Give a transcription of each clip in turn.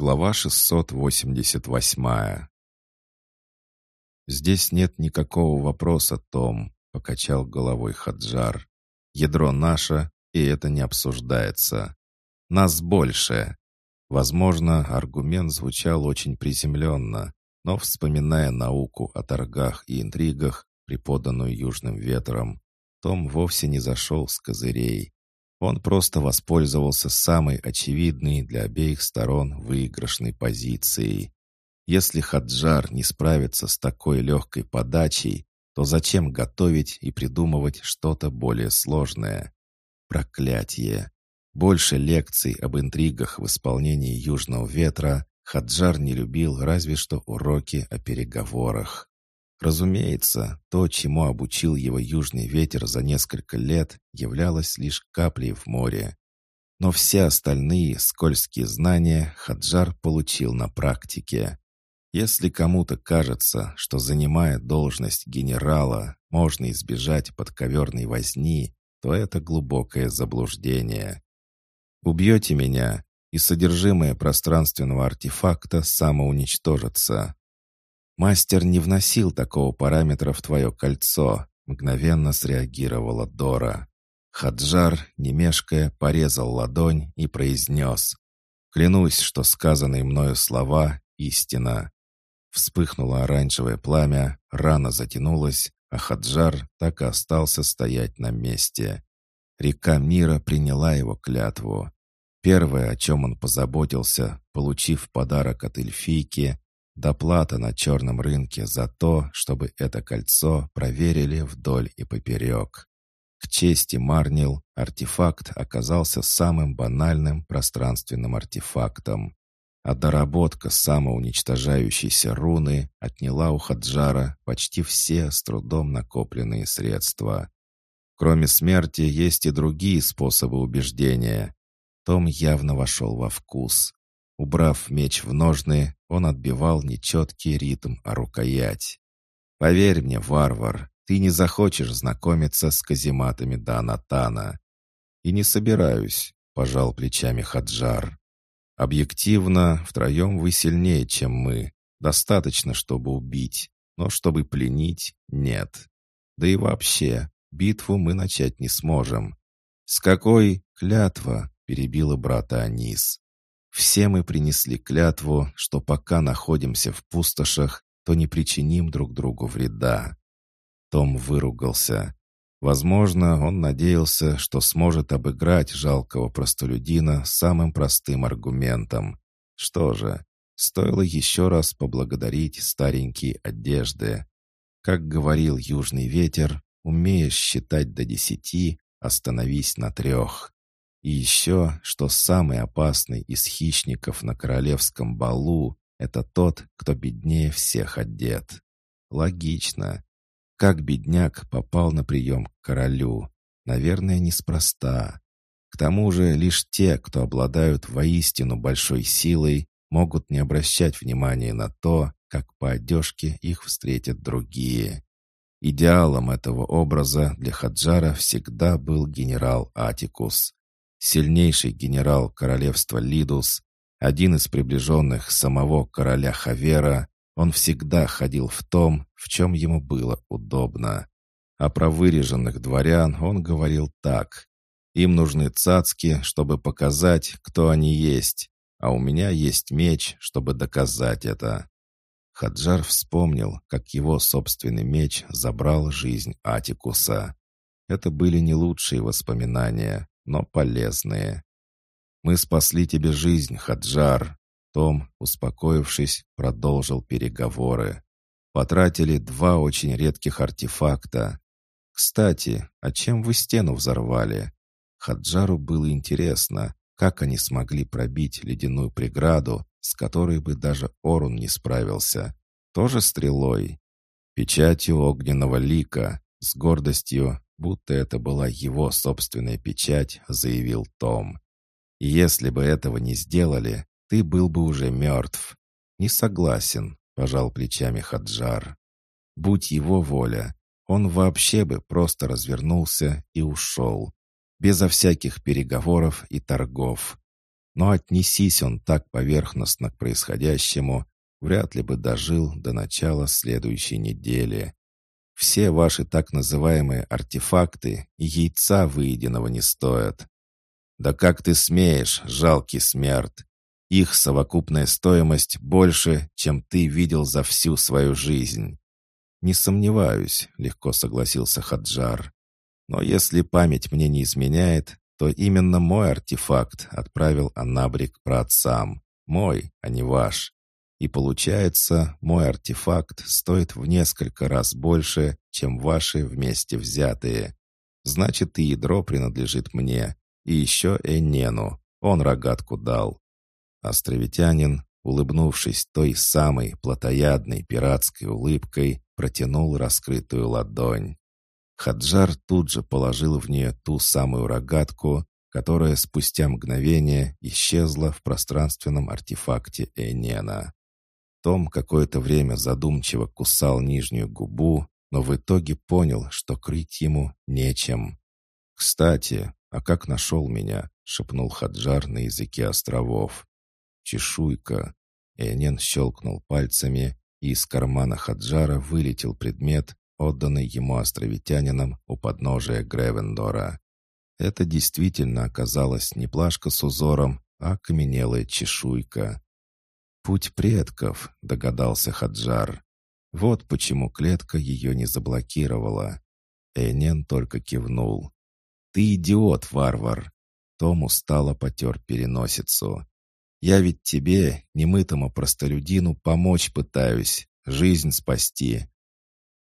Глава 688 «Здесь нет никакого вопроса, Том», — покачал головой Хаджар. «Ядро наше, и это не обсуждается. Нас больше». Возможно, аргумент звучал очень приземленно, но, вспоминая науку о торгах и интригах, преподанную южным ветром, Том вовсе не зашел с козырей. Он просто воспользовался самой очевидной для обеих сторон выигрышной позицией. Если Хаджар не справится с такой легкой подачей, то зачем готовить и придумывать что-то более сложное? Проклятие! Больше лекций об интригах в исполнении «Южного ветра» Хаджар не любил разве что уроки о переговорах. Разумеется, то, чему обучил его южный ветер за несколько лет, являлось лишь каплей в море. Но все остальные скользкие знания Хаджар получил на практике. Если кому-то кажется, что занимая должность генерала, можно избежать подковерной возни, то это глубокое заблуждение. Убьете меня, и содержимое пространственного артефакта самоуничтожится. «Мастер не вносил такого параметра в твое кольцо», — мгновенно среагировала Дора. Хаджар, не мешкая, порезал ладонь и произнес. «Клянусь, что сказанные мною слова — истина». Вспыхнуло оранжевое пламя, рана затянулась, а Хаджар так и остался стоять на месте. Река мира приняла его клятву. Первое, о чем он позаботился, получив подарок от эльфийки, Доплата на черном рынке за то, чтобы это кольцо проверили вдоль и поперек. К чести Марнил, артефакт оказался самым банальным пространственным артефактом. А доработка самоуничтожающейся руны отняла у Хаджара почти все с трудом накопленные средства. Кроме смерти есть и другие способы убеждения. Том явно вошел во вкус. Убрав меч в ножны, он отбивал нечеткий ритм о рукоять. «Поверь мне, варвар, ты не захочешь знакомиться с казематами Данатана». «И не собираюсь», — пожал плечами Хаджар. «Объективно, втроем вы сильнее, чем мы. Достаточно, чтобы убить, но чтобы пленить — нет. Да и вообще, битву мы начать не сможем». «С какой клятва?» — перебила брата Анис. Все мы принесли клятву, что пока находимся в пустошах, то не причиним друг другу вреда. Том выругался. Возможно, он надеялся, что сможет обыграть жалкого простолюдина самым простым аргументом. Что же, стоило еще раз поблагодарить старенькие одежды. Как говорил южный ветер, умеешь считать до десяти, остановись на трех. И еще, что самый опасный из хищников на королевском балу — это тот, кто беднее всех одет. Логично. Как бедняк попал на прием к королю? Наверное, неспроста. К тому же лишь те, кто обладают воистину большой силой, могут не обращать внимания на то, как по одежке их встретят другие. Идеалом этого образа для Хаджара всегда был генерал Атикус сильнейший генерал королевства Лидус, один из приближенных самого короля Хавера, он всегда ходил в том, в чем ему было удобно. А про выреженных дворян он говорил так. «Им нужны цацки, чтобы показать, кто они есть, а у меня есть меч, чтобы доказать это». Хаджар вспомнил, как его собственный меч забрал жизнь Атикуса. Это были не лучшие воспоминания, но полезные. «Мы спасли тебе жизнь, Хаджар!» Том, успокоившись, продолжил переговоры. «Потратили два очень редких артефакта. Кстати, а чем вы стену взорвали?» Хаджару было интересно, как они смогли пробить ледяную преграду, с которой бы даже Орун не справился. Тоже стрелой? Печатью огненного лика, с гордостью будто это была его собственная печать, заявил Том. «Если бы этого не сделали, ты был бы уже мертв». «Не согласен», — пожал плечами Хаджар. «Будь его воля, он вообще бы просто развернулся и ушел, безо всяких переговоров и торгов. Но отнесись он так поверхностно к происходящему, вряд ли бы дожил до начала следующей недели. Все ваши так называемые артефакты и яйца выеденного не стоят. Да как ты смеешь, жалкий смерть? Их совокупная стоимость больше, чем ты видел за всю свою жизнь. «Не сомневаюсь», — легко согласился Хаджар. «Но если память мне не изменяет, то именно мой артефакт отправил Анабрик праотцам. Мой, а не ваш. И получается, мой артефакт стоит в несколько раз больше, чем ваши вместе взятые. Значит, и ядро принадлежит мне. И еще Энену. Он рогатку дал. Островитянин, улыбнувшись той самой плотоядной пиратской улыбкой, протянул раскрытую ладонь. Хаджар тут же положил в нее ту самую рогатку, которая спустя мгновение исчезла в пространственном артефакте Энена. Том какое-то время задумчиво кусал нижнюю губу, но в итоге понял, что крыть ему нечем. «Кстати, а как нашел меня?» — шепнул Хаджар на языке островов. «Чешуйка». Энен щелкнул пальцами, и из кармана Хаджара вылетел предмет, отданный ему островитянином у подножия Гревендора. Это действительно оказалась не плашка с узором, а каменелая чешуйка. «Путь предков», — догадался Хаджар. Вот почему клетка ее не заблокировала. Энен только кивнул. «Ты идиот, варвар!» Том устало потер переносицу. «Я ведь тебе, немытому простолюдину, помочь пытаюсь, жизнь спасти.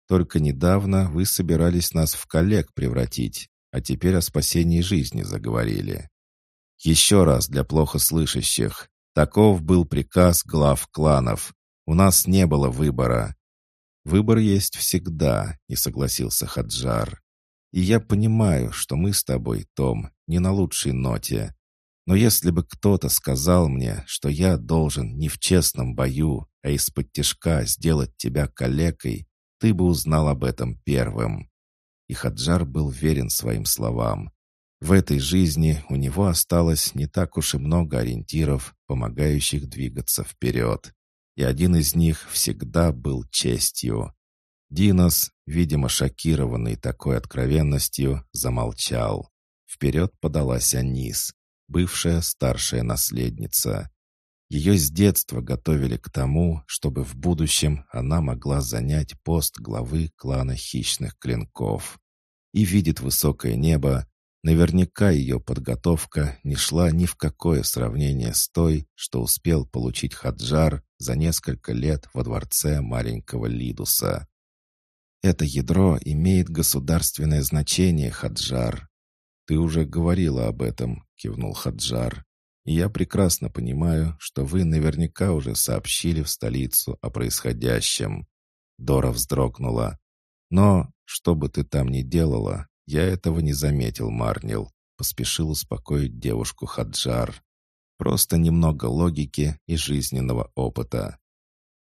Только недавно вы собирались нас в коллег превратить, а теперь о спасении жизни заговорили. Еще раз для плохо слышащих. Таков был приказ глав кланов. У нас не было выбора. Выбор есть всегда, не согласился Хаджар. И я понимаю, что мы с тобой, Том, не на лучшей ноте. Но если бы кто-то сказал мне, что я должен не в честном бою, а из-под тяжка сделать тебя калекой, ты бы узнал об этом первым». И Хаджар был верен своим словам. В этой жизни у него осталось не так уж и много ориентиров, помогающих двигаться вперед. И один из них всегда был честью. Динос, видимо, шокированный такой откровенностью, замолчал. Вперед подалась Анис, бывшая старшая наследница. Ее с детства готовили к тому, чтобы в будущем она могла занять пост главы клана хищных клинков. И видит высокое небо, наверняка ее подготовка не шла ни в какое сравнение с той, что успел получить Хаджар за несколько лет во дворце маленького Лидуса. «Это ядро имеет государственное значение, Хаджар». «Ты уже говорила об этом», — кивнул Хаджар. И я прекрасно понимаю, что вы наверняка уже сообщили в столицу о происходящем». Дора вздрогнула. «Но, что бы ты там ни делала, я этого не заметил, Марнил», — поспешил успокоить девушку Хаджар. «Просто немного логики и жизненного опыта».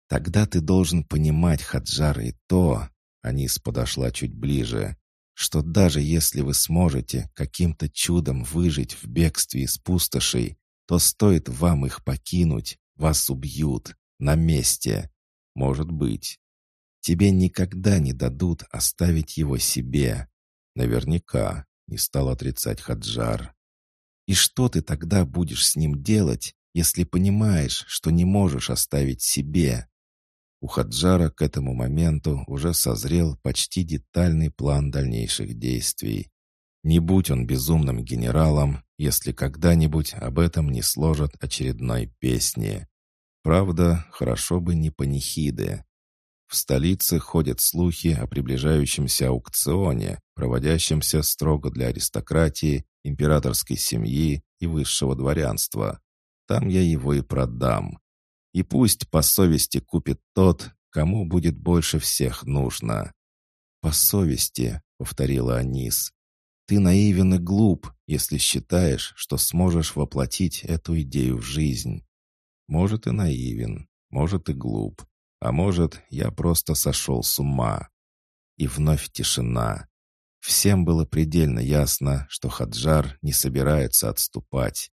«Тогда ты должен понимать, Хаджар, и то...» Анис подошла чуть ближе что даже если вы сможете каким-то чудом выжить в бегстве из пустошей, то стоит вам их покинуть, вас убьют на месте. Может быть. Тебе никогда не дадут оставить его себе. Наверняка, не стал отрицать Хаджар. И что ты тогда будешь с ним делать, если понимаешь, что не можешь оставить себе? У Хаджара к этому моменту уже созрел почти детальный план дальнейших действий. Не будь он безумным генералом, если когда-нибудь об этом не сложат очередной песни. Правда, хорошо бы не панихиды. В столице ходят слухи о приближающемся аукционе, проводящемся строго для аристократии, императорской семьи и высшего дворянства. Там я его и продам. И пусть по совести купит тот, кому будет больше всех нужно. «По совести», — повторила Анис. «Ты наивен и глуп, если считаешь, что сможешь воплотить эту идею в жизнь. Может, и наивен, может, и глуп, а может, я просто сошел с ума». И вновь тишина. Всем было предельно ясно, что Хаджар не собирается отступать.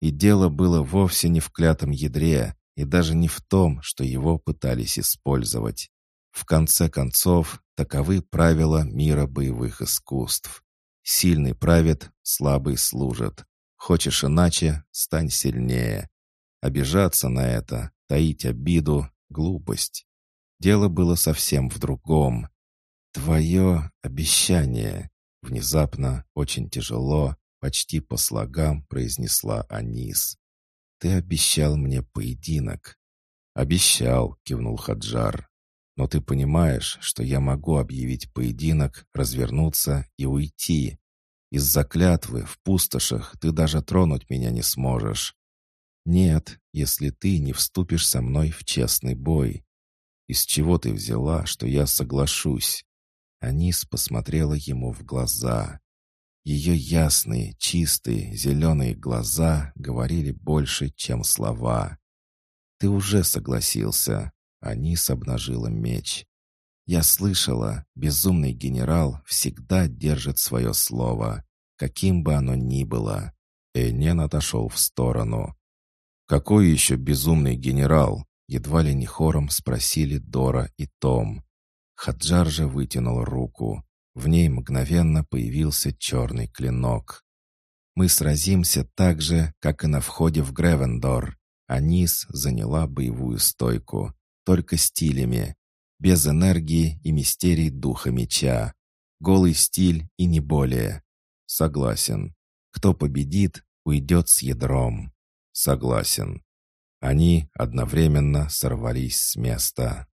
И дело было вовсе не в клятом ядре, и даже не в том, что его пытались использовать. В конце концов, таковы правила мира боевых искусств. Сильный правит, слабый служит. Хочешь иначе — стань сильнее. Обижаться на это, таить обиду — глупость. Дело было совсем в другом. Твое обещание. Внезапно, очень тяжело, почти по слогам произнесла Анис. «Ты обещал мне поединок». «Обещал», — кивнул Хаджар. «Но ты понимаешь, что я могу объявить поединок, развернуться и уйти. Из-за клятвы в пустошах ты даже тронуть меня не сможешь. Нет, если ты не вступишь со мной в честный бой. Из чего ты взяла, что я соглашусь?» Анис посмотрела ему в глаза. Ее ясные, чистые, зеленые глаза говорили больше, чем слова. «Ты уже согласился», — Анис обнажила меч. «Я слышала, безумный генерал всегда держит свое слово, каким бы оно ни было». Энен отошел в сторону. «Какой еще безумный генерал?» Едва ли не хором спросили Дора и Том. Хаджар же вытянул руку. В ней мгновенно появился черный клинок. «Мы сразимся так же, как и на входе в Гревендор». Анис заняла боевую стойку, только стилями, без энергии и мистерий духа меча. Голый стиль и не более. Согласен. Кто победит, уйдет с ядром. Согласен. Они одновременно сорвались с места.